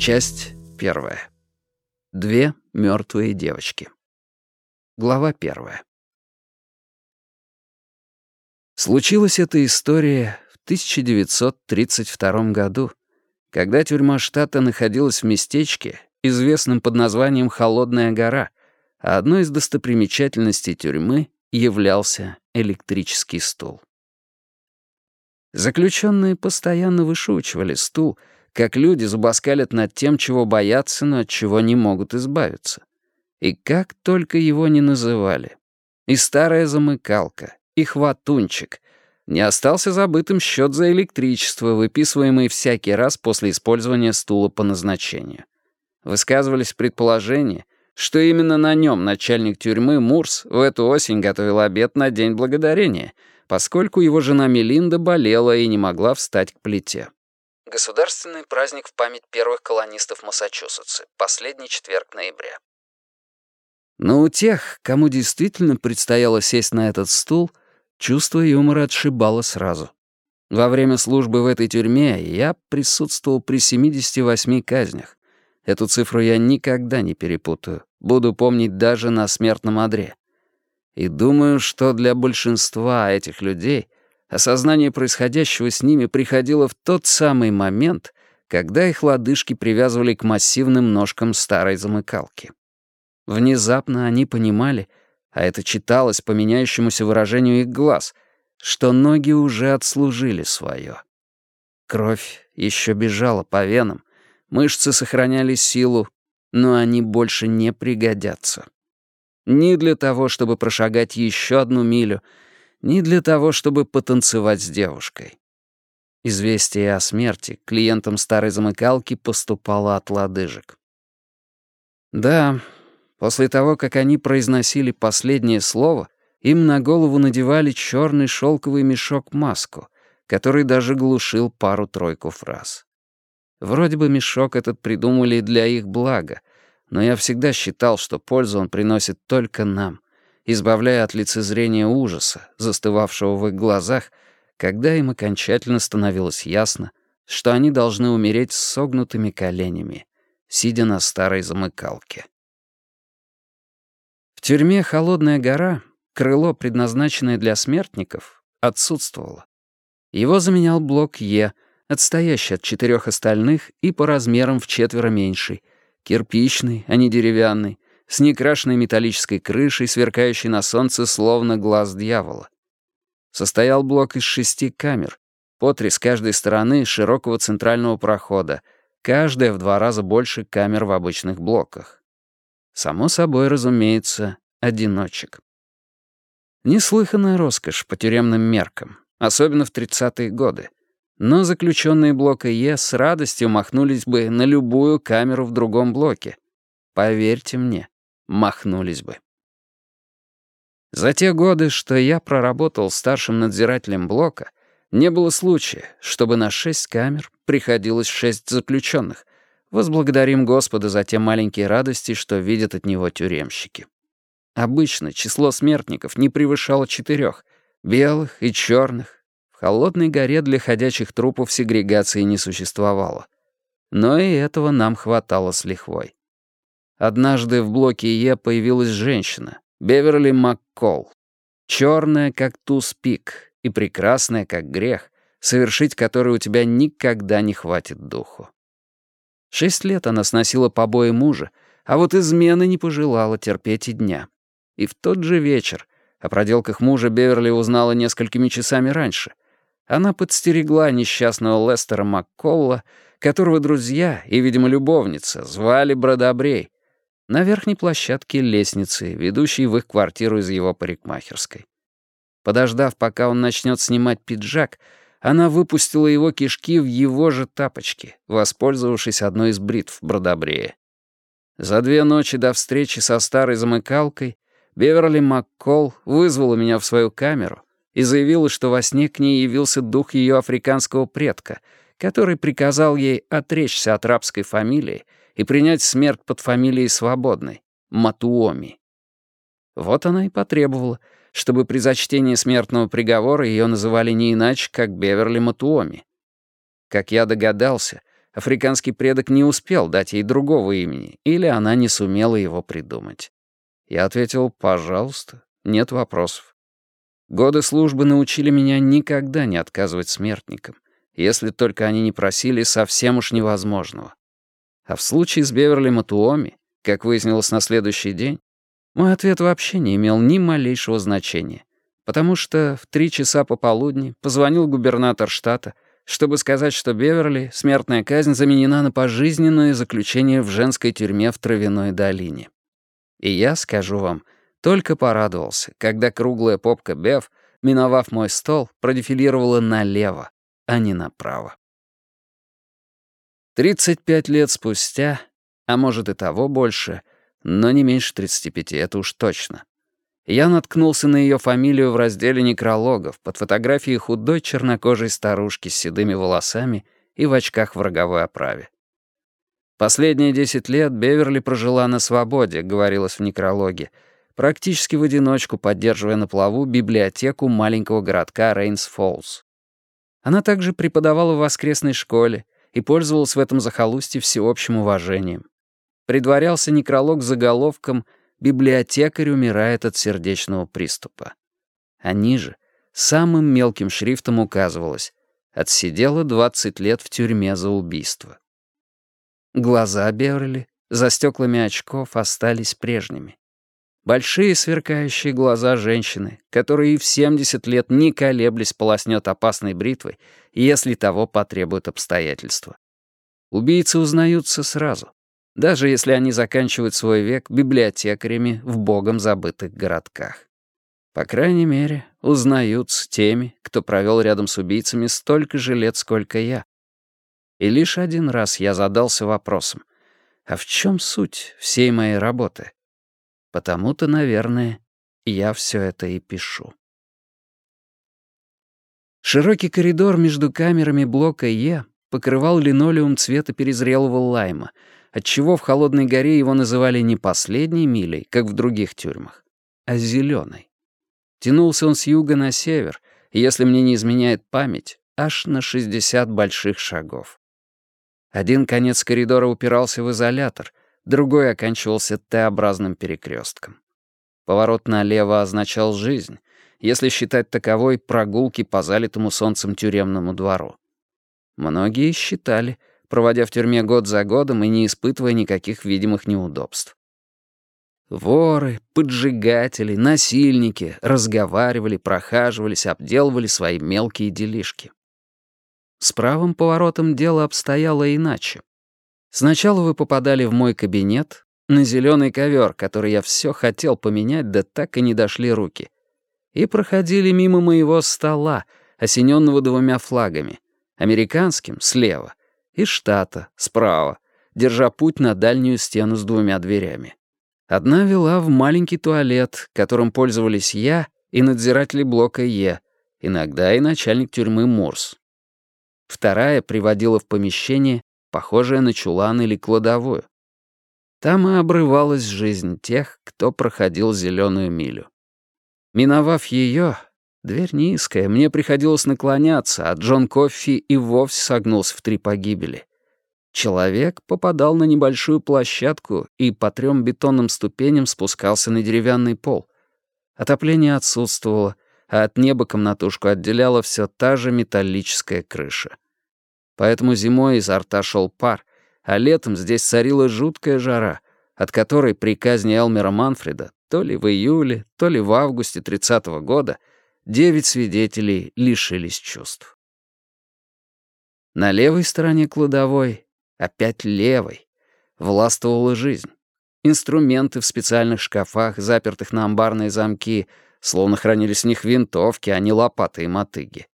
Часть первая. Две мертвые девочки. Глава первая. Случилась эта история в 1932 году, когда тюрьма штата находилась в местечке, известном под названием Холодная гора, а одной из достопримечательностей тюрьмы являлся электрический стул. Заключенные постоянно вышучивали стул, как люди зубоскалят над тем, чего боятся, но от чего не могут избавиться. И как только его не называли. И старая замыкалка, и хватунчик. Не остался забытым счет за электричество, выписываемый всякий раз после использования стула по назначению. Высказывались предположения, что именно на нем начальник тюрьмы Мурс в эту осень готовил обед на День Благодарения, поскольку его жена Мелинда болела и не могла встать к плите. Государственный праздник в память первых колонистов Массачусетса. Последний четверг ноября. Но у тех, кому действительно предстояло сесть на этот стул, чувство юмора отшибало сразу. Во время службы в этой тюрьме я присутствовал при 78 казнях. Эту цифру я никогда не перепутаю, буду помнить даже на смертном одре. И думаю, что для большинства этих людей — Осознание происходящего с ними приходило в тот самый момент, когда их лодыжки привязывали к массивным ножкам старой замыкалки. Внезапно они понимали, а это читалось по меняющемуся выражению их глаз, что ноги уже отслужили свое. Кровь еще бежала по венам, мышцы сохраняли силу, но они больше не пригодятся. Ни для того, чтобы прошагать еще одну милю — ни для того, чтобы потанцевать с девушкой. Известие о смерти клиентам старой замыкалки поступало от лодыжек. Да, после того, как они произносили последнее слово, им на голову надевали черный шелковый мешок-маску, который даже глушил пару-тройку фраз. Вроде бы мешок этот придумали для их блага, но я всегда считал, что пользу он приносит только нам — избавляя от лицезрения ужаса, застывавшего в их глазах, когда им окончательно становилось ясно, что они должны умереть с согнутыми коленями, сидя на старой замыкалке. В тюрьме «Холодная гора» крыло, предназначенное для смертников, отсутствовало. Его заменял блок Е, отстоящий от четырех остальных и по размерам в четверо меньший, кирпичный, а не деревянный, с некрашенной металлической крышей, сверкающей на солнце словно глаз дьявола. Состоял блок из шести камер, по три с каждой стороны широкого центрального прохода, каждая в два раза больше камер в обычных блоках. Само собой, разумеется, одиночек. Неслыханная роскошь по тюремным меркам, особенно в 30-е годы. Но заключенные блока Е с радостью махнулись бы на любую камеру в другом блоке. Поверьте мне махнулись бы. За те годы, что я проработал старшим надзирателем блока, не было случая, чтобы на шесть камер приходилось шесть заключенных. Возблагодарим Господа за те маленькие радости, что видят от него тюремщики. Обычно число смертников не превышало четырех, белых и черных. В холодной горе для ходячих трупов сегрегации не существовало. Но и этого нам хватало с лихвой. Однажды в блоке Е появилась женщина, Беверли Маккол, черная, как туз-пик, и прекрасная, как грех, совершить который у тебя никогда не хватит духу. Шесть лет она сносила побои мужа, а вот измены не пожелала терпеть и дня. И в тот же вечер, о проделках мужа Беверли узнала несколькими часами раньше, она подстерегла несчастного Лестера Макколла, которого друзья и, видимо, любовница звали Бродобрей, на верхней площадке лестницы, ведущей в их квартиру из его парикмахерской. Подождав, пока он начнет снимать пиджак, она выпустила его кишки в его же тапочки, воспользовавшись одной из бритв Бродобрея. За две ночи до встречи со старой замыкалкой Беверли Маккол вызвала меня в свою камеру и заявила, что во сне к ней явился дух ее африканского предка, который приказал ей отречься от рабской фамилии и принять смерть под фамилией свободной — Матуоми. Вот она и потребовала, чтобы при зачтении смертного приговора ее называли не иначе, как Беверли Матуоми. Как я догадался, Африканский предок не успел дать ей другого имени, или она не сумела его придумать. Я ответил «пожалуйста, нет вопросов». Годы службы научили меня никогда не отказывать смертникам, если только они не просили совсем уж невозможного. А в случае с Беверли Матуоми, как выяснилось на следующий день, мой ответ вообще не имел ни малейшего значения, потому что в три часа пополудни позвонил губернатор штата, чтобы сказать, что Беверли смертная казнь заменена на пожизненное заключение в женской тюрьме в Травяной долине. И я, скажу вам, только порадовался, когда круглая попка Бев, миновав мой стол, продефилировала налево, а не направо. 35 лет спустя, а может и того больше, но не меньше 35, это уж точно, я наткнулся на ее фамилию в разделе некрологов под фотографией худой чернокожей старушки с седыми волосами и в очках в роговой оправе. Последние 10 лет Беверли прожила на свободе, говорилось в некрологе, практически в одиночку поддерживая на плаву библиотеку маленького городка Рейнс-Фоллс. Она также преподавала в воскресной школе и пользовалась в этом захолустье всеобщим уважением. Предварялся некролог заголовком «Библиотекарь умирает от сердечного приступа». А ниже самым мелким шрифтом указывалось «Отсидела 20 лет в тюрьме за убийство». Глаза Беверли за стеклами очков остались прежними. Большие сверкающие глаза женщины, которые и в 70 лет не колеблясь полоснет опасной бритвой, если того потребуют обстоятельства. Убийцы узнаются сразу, даже если они заканчивают свой век библиотекарями в богом забытых городках. По крайней мере, узнаются теми, кто провел рядом с убийцами столько же лет, сколько я. И лишь один раз я задался вопросом, а в чем суть всей моей работы? Потому-то, наверное, я все это и пишу. Широкий коридор между камерами блока Е покрывал линолеум цвета перезрелого лайма, отчего в Холодной горе его называли не последней милей, как в других тюрьмах, а зеленой. Тянулся он с юга на север, и, если мне не изменяет память, аж на 60 больших шагов. Один конец коридора упирался в изолятор, другой оканчивался Т-образным перекрестком. Поворот налево означал жизнь, если считать таковой прогулки по залитому солнцем тюремному двору. Многие считали, проводя в тюрьме год за годом и не испытывая никаких видимых неудобств. Воры, поджигатели, насильники разговаривали, прохаживались, обделывали свои мелкие делишки. С правым поворотом дело обстояло иначе. Сначала вы попадали в мой кабинет, на зеленый ковер, который я все хотел поменять, да так и не дошли руки, и проходили мимо моего стола, осененного двумя флагами, американским — слева, и штата — справа, держа путь на дальнюю стену с двумя дверями. Одна вела в маленький туалет, которым пользовались я и надзиратели блока Е, иногда и начальник тюрьмы Мурс. Вторая приводила в помещение, похожее на чулан или кладовую. Там и обрывалась жизнь тех, кто проходил зеленую милю. Миновав ее, дверь низкая, мне приходилось наклоняться, а Джон Коффи и вовсе согнулся в три погибели. Человек попадал на небольшую площадку и по трем бетонным ступеням спускался на деревянный пол. Отопление отсутствовало, а от неба комнатушку отделяла все та же металлическая крыша. Поэтому зимой изо рта шел пар, а летом здесь царила жуткая жара, от которой при казни Элмера Манфреда то ли в июле, то ли в августе 30 -го года девять свидетелей лишились чувств. На левой стороне кладовой, опять левой, властвовала жизнь. Инструменты в специальных шкафах, запертых на амбарные замки, словно хранились в них винтовки, а не лопаты и мотыги.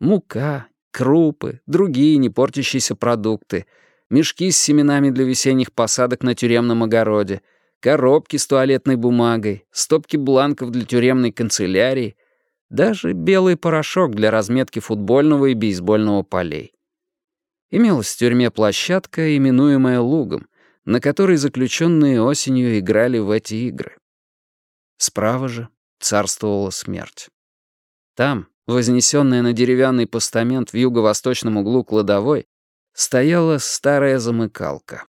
Мука, крупы, другие не портящиеся продукты, мешки с семенами для весенних посадок на тюремном огороде, коробки с туалетной бумагой, стопки бланков для тюремной канцелярии, даже белый порошок для разметки футбольного и бейсбольного полей. Имелась в тюрьме площадка, именуемая лугом, на которой заключенные осенью играли в эти игры. Справа же царствовала смерть. Там, вознесенная на деревянный постамент в юго-восточном углу кладовой, стояла старая замыкалка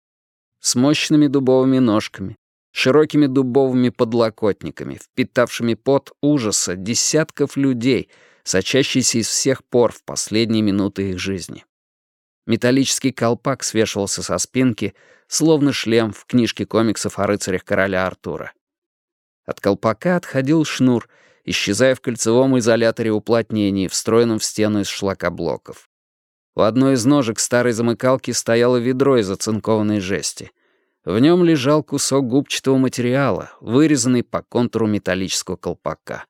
с мощными дубовыми ножками, широкими дубовыми подлокотниками, впитавшими пот ужаса десятков людей, сочащийся из всех пор в последние минуты их жизни. Металлический колпак свешивался со спинки, словно шлем в книжке комиксов о рыцарях короля Артура. От колпака отходил шнур, исчезая в кольцевом изоляторе уплотнений, встроенном в стену из шлакоблоков. У одной из ножек старой замыкалки стояло ведро из оцинкованной жести. В нем лежал кусок губчатого материала, вырезанный по контуру металлического колпака.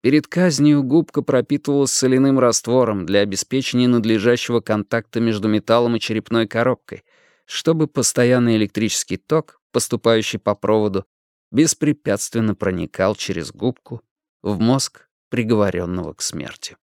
Перед казнью губка пропитывалась соляным раствором для обеспечения надлежащего контакта между металлом и черепной коробкой, чтобы постоянный электрический ток, поступающий по проводу, беспрепятственно проникал через губку в мозг приговоренного к смерти.